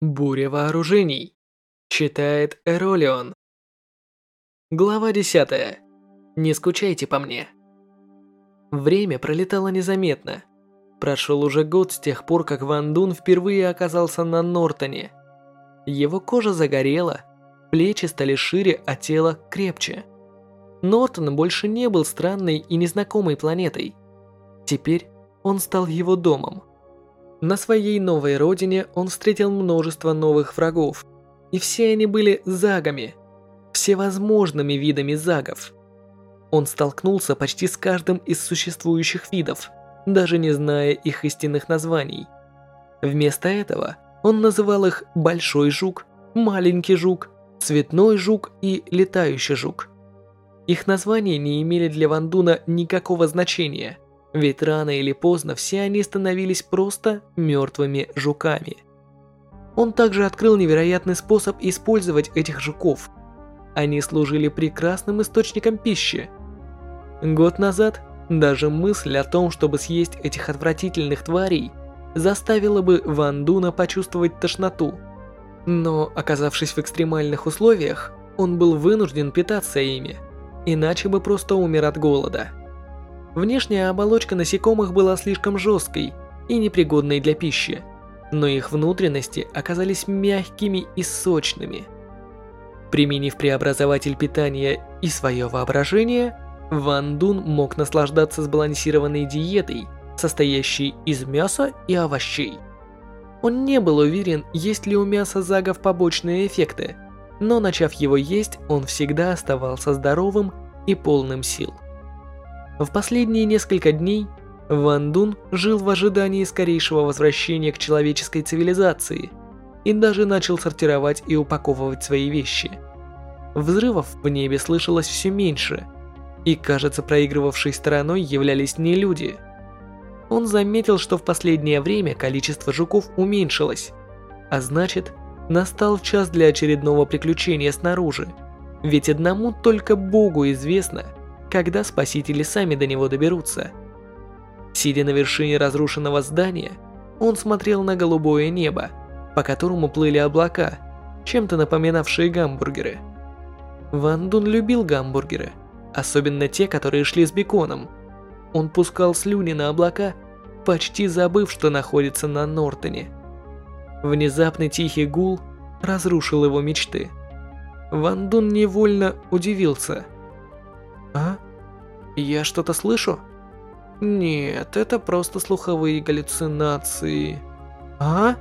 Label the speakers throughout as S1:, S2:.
S1: Буря вооружений. Читает Эролион. Глава 10. Не скучайте по мне. Время пролетало незаметно. Прошел уже год с тех пор, как Ван Дун впервые оказался на Нортоне. Его кожа загорела, плечи стали шире, а тело крепче. Нортон больше не был странной и незнакомой планетой. Теперь он стал его домом. На своей новой родине он встретил множество новых врагов, и все они были загами, всевозможными видами загов. Он столкнулся почти с каждым из существующих видов, даже не зная их истинных названий. Вместо этого он называл их «большой жук», «маленький жук», «цветной жук» и «летающий жук». Их названия не имели для Вандуна никакого значения, ведь рано или поздно все они становились просто мертвыми жуками. Он также открыл невероятный способ использовать этих жуков. Они служили прекрасным источником пищи. Год назад даже мысль о том, чтобы съесть этих отвратительных тварей, заставила бы Ван Дуна почувствовать тошноту. Но, оказавшись в экстремальных условиях, он был вынужден питаться ими – иначе бы просто умер от голода. Внешняя оболочка насекомых была слишком жесткой и непригодной для пищи, но их внутренности оказались мягкими и сочными. Применив преобразователь питания и свое воображение, Ван Дун мог наслаждаться сбалансированной диетой, состоящей из мяса и овощей. Он не был уверен, есть ли у мяса загов побочные эффекты – но начав его есть, он всегда оставался здоровым и полным сил. В последние несколько дней Ван Дун жил в ожидании скорейшего возвращения к человеческой цивилизации и даже начал сортировать и упаковывать свои вещи. Взрывов в небе слышалось все меньше, и, кажется, проигрывавшей стороной являлись не люди. Он заметил, что в последнее время количество жуков уменьшилось, а значит, Настал час для очередного приключения снаружи. Ведь одному только Богу известно, когда спасители сами до него доберутся. Сидя на вершине разрушенного здания, он смотрел на голубое небо, по которому плыли облака, чем-то напоминавшие гамбургеры. Ван Дун любил гамбургеры, особенно те, которые шли с беконом. Он пускал слюни на облака, почти забыв, что находится на Нортоне. Внезапный тихий гул разрушил его мечты. Ван Дун невольно удивился. «А? Я что-то слышу?» «Нет, это просто слуховые галлюцинации». «А?»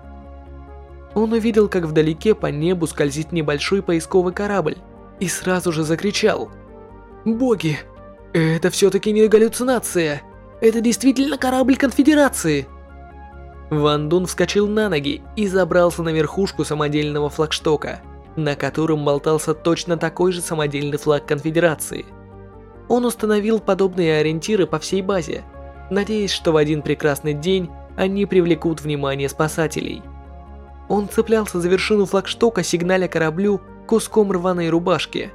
S1: Он увидел, как вдалеке по небу скользит небольшой поисковый корабль, и сразу же закричал. «Боги! Это все-таки не галлюцинация! Это действительно корабль Конфедерации!» Ван Дун вскочил на ноги и забрался на верхушку самодельного флагштока, на котором болтался точно такой же самодельный флаг Конфедерации. Он установил подобные ориентиры по всей базе, надеясь, что в один прекрасный день они привлекут внимание спасателей. Он цеплялся за вершину флагштока, сигналя кораблю куском рваной рубашки.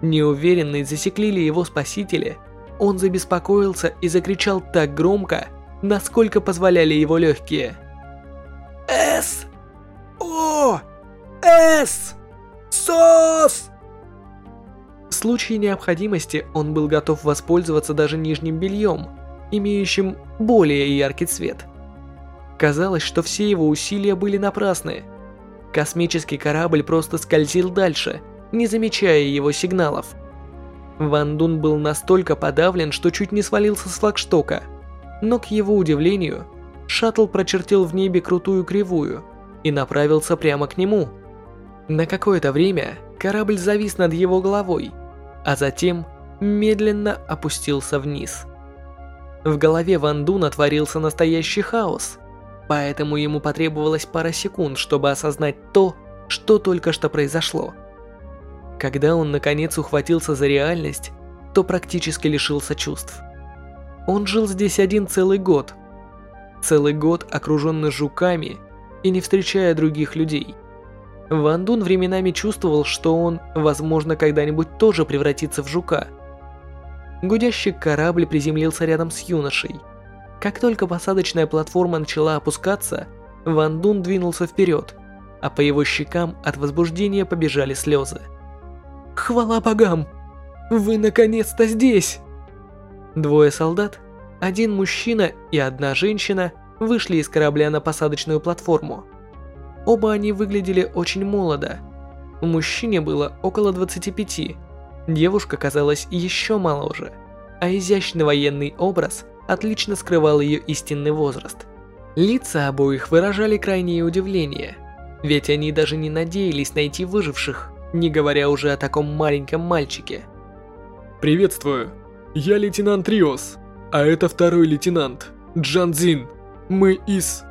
S1: Неуверенный, засекли ли его спасители, он забеспокоился и закричал так громко, насколько позволяли его легкие. «С! О! С! СОС!» Случае необходимости он был готов воспользоваться даже нижним бельем, имеющим более яркий цвет. Казалось, что все его усилия были напрасны. Космический корабль просто скользил дальше, не замечая его сигналов. Ван Дун был настолько подавлен, что чуть не свалился с флагштока – но к его удивлению, шаттл прочертил в небе крутую кривую и направился прямо к нему. На какое-то время корабль завис над его головой, а затем медленно опустился вниз. В голове Ван Дуна творился настоящий хаос, поэтому ему потребовалось пара секунд, чтобы осознать то, что только что произошло. Когда он наконец ухватился за реальность, то практически лишился чувств. Он жил здесь один целый год. Целый год окруженный жуками и не встречая других людей. Ван Дун временами чувствовал, что он, возможно, когда-нибудь тоже превратится в жука. Гудящий корабль приземлился рядом с юношей. Как только посадочная платформа начала опускаться, Ван Дун двинулся вперед. а по его щекам от возбуждения побежали слезы. «Хвала богам! Вы наконец-то здесь!» Двое солдат, один мужчина и одна женщина вышли из корабля на посадочную платформу. Оба они выглядели очень молодо. Мужчине было около 25, девушка казалась еще моложе, а изящный военный образ отлично скрывал ее истинный возраст. Лица обоих выражали крайнее удивление, ведь они даже не надеялись найти выживших, не говоря уже о таком маленьком мальчике.
S2: «Приветствую, я лейтенант Риос, а это второй лейтенант, Джан Цзин. Мы из...»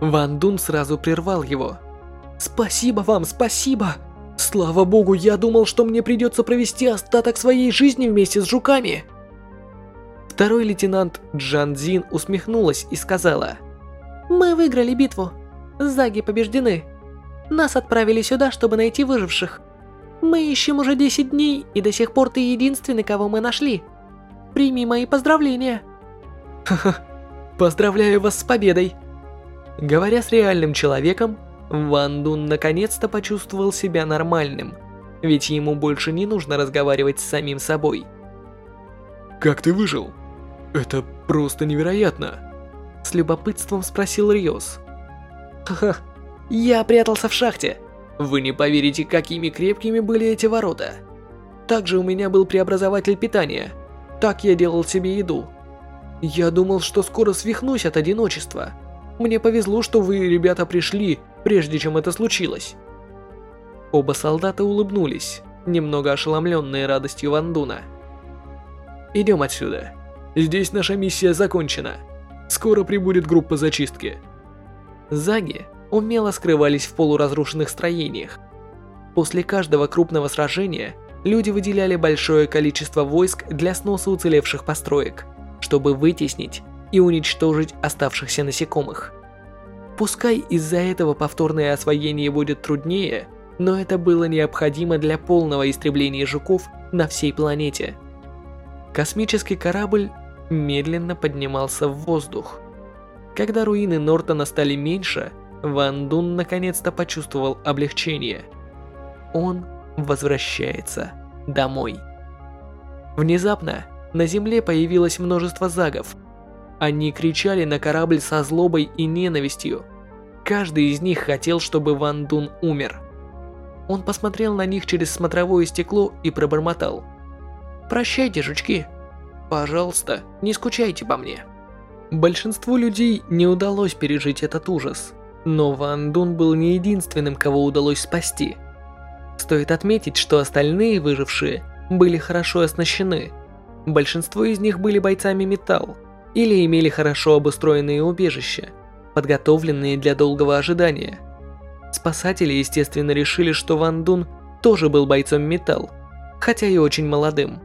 S1: Ван Дун сразу прервал его. «Спасибо вам, спасибо! Слава богу, я думал, что мне придется провести остаток своей жизни вместе с жуками!» Второй лейтенант Джан Цзин усмехнулась и сказала. «Мы выиграли битву. Заги побеждены. Нас отправили сюда, чтобы найти выживших. Мы ищем уже 10 дней, и до сих пор ты единственный, кого мы нашли. Прими мои поздравления!» «Ха-ха, поздравляю вас с победой!» Говоря с реальным человеком, Ван Дун наконец-то почувствовал себя нормальным, ведь ему больше не нужно разговаривать с самим собой.
S2: «Как ты выжил? Это просто невероятно!»
S1: С любопытством спросил Риос. «Ха-ха, я прятался в шахте. Вы не поверите, какими крепкими были эти ворота. Также у меня был преобразователь питания. Так я делал себе еду. Я думал, что скоро свихнусь от одиночества. Мне повезло, что вы, ребята, пришли, прежде чем это случилось. Оба солдата улыбнулись, немного ошеломленные радостью Вандуна. Идем отсюда. Здесь наша миссия закончена. Скоро прибудет группа зачистки. Заги умело скрывались в полуразрушенных строениях. После каждого крупного сражения люди выделяли большое количество войск для сноса уцелевших построек, чтобы вытеснить и уничтожить оставшихся насекомых. Пускай из-за этого повторное освоение будет труднее, но это было необходимо для полного истребления жуков на всей планете. Космический корабль медленно поднимался в воздух. Когда руины Нортона стали меньше, Ван Дун наконец-то почувствовал облегчение. Он возвращается домой. Внезапно на Земле появилось множество загов, они кричали на корабль со злобой и ненавистью. Каждый из них хотел, чтобы Ван Дун умер. Он посмотрел на них через смотровое стекло и пробормотал. «Прощайте, жучки. Пожалуйста, не скучайте по мне». Большинству людей не удалось пережить этот ужас, но Ван Дун был не единственным, кого удалось спасти. Стоит отметить, что остальные выжившие были хорошо оснащены. Большинство из них были бойцами металл, или имели хорошо обустроенные убежища, подготовленные для долгого ожидания. Спасатели, естественно, решили, что Ван Дун тоже был бойцом металл, хотя и очень молодым.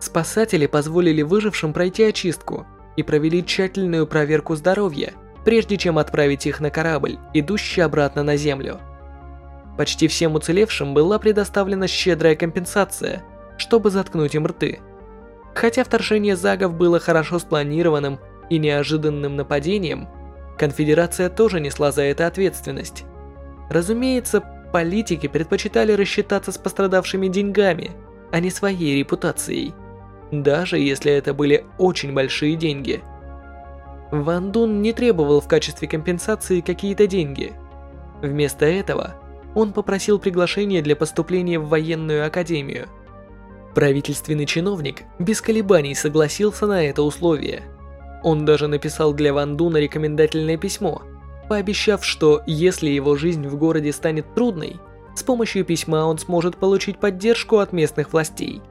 S1: Спасатели позволили выжившим пройти очистку и провели тщательную проверку здоровья, прежде чем отправить их на корабль, идущий обратно на Землю. Почти всем уцелевшим была предоставлена щедрая компенсация, чтобы заткнуть им рты. Хотя вторжение загов было хорошо спланированным и неожиданным нападением, конфедерация тоже несла за это ответственность. Разумеется, политики предпочитали рассчитаться с пострадавшими деньгами, а не своей репутацией, даже если это были очень большие деньги. Ван Дун не требовал в качестве компенсации какие-то деньги. Вместо этого он попросил приглашение для поступления в военную академию – Правительственный чиновник без колебаний согласился на это условие. Он даже написал для Ван Дуна рекомендательное письмо, пообещав, что если его жизнь в городе станет трудной, с помощью письма он сможет получить поддержку от местных властей.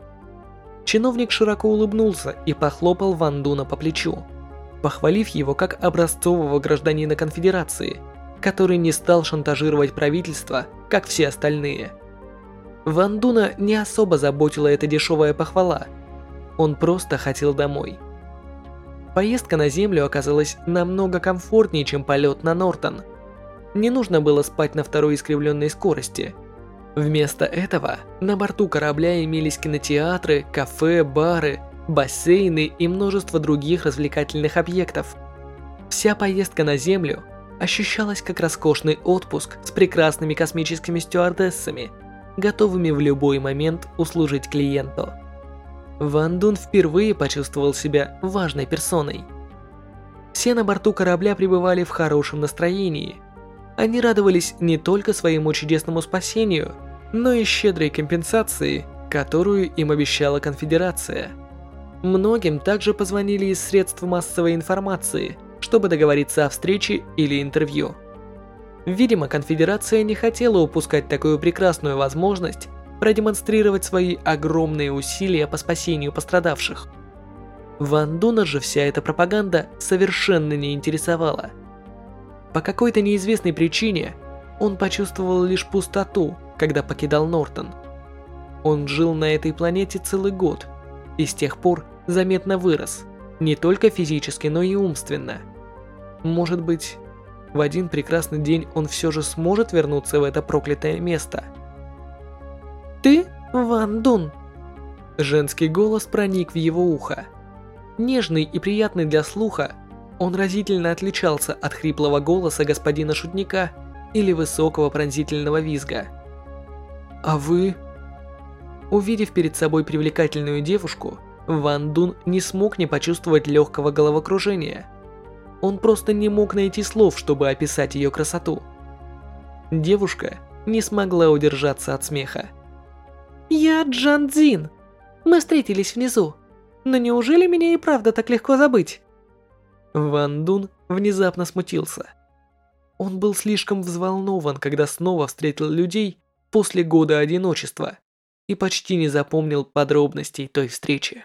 S1: Чиновник широко улыбнулся и похлопал Ван Дуна по плечу, похвалив его как образцового гражданина конфедерации, который не стал шантажировать правительство, как все остальные – Ван Дуна не особо заботила эта дешевая похвала. Он просто хотел домой. Поездка на Землю оказалась намного комфортнее, чем полет на Нортон. Не нужно было спать на второй искривленной скорости. Вместо этого на борту корабля имелись кинотеатры, кафе, бары, бассейны и множество других развлекательных объектов. Вся поездка на Землю ощущалось как роскошный отпуск с прекрасными космическими стюардессами, готовыми в любой момент услужить клиенту. Ван Дун впервые почувствовал себя важной персоной. Все на борту корабля пребывали в хорошем настроении. Они радовались не только своему чудесному спасению, но и щедрой компенсации, которую им обещала конфедерация. Многим также позвонили из средств массовой информации, чтобы договориться о встрече или интервью. Видимо, конфедерация не хотела упускать такую прекрасную возможность продемонстрировать свои огромные усилия по спасению пострадавших. Ван Дуна же вся эта пропаганда совершенно не интересовала. По какой-то неизвестной причине он почувствовал лишь пустоту, когда покидал Нортон. Он жил на этой планете целый год и с тех пор заметно вырос, не только физически, но и умственно. Может быть, в один прекрасный день он все же сможет вернуться в это проклятое место – «Ты Ван Дун?» Женский голос проник в его ухо. Нежный и приятный для слуха, он разительно отличался от хриплого голоса господина шутника или высокого пронзительного визга. «А вы?» Увидев перед собой привлекательную девушку, Ван Дун не смог не почувствовать легкого головокружения. Он просто не мог найти слов, чтобы описать ее красоту. Девушка не смогла удержаться от смеха. «Я Джан Цзин. Мы встретились внизу. Но неужели меня и правда так легко забыть?» Ван Дун внезапно смутился. Он был слишком взволнован, когда снова встретил людей после года одиночества и почти не запомнил подробностей той встречи.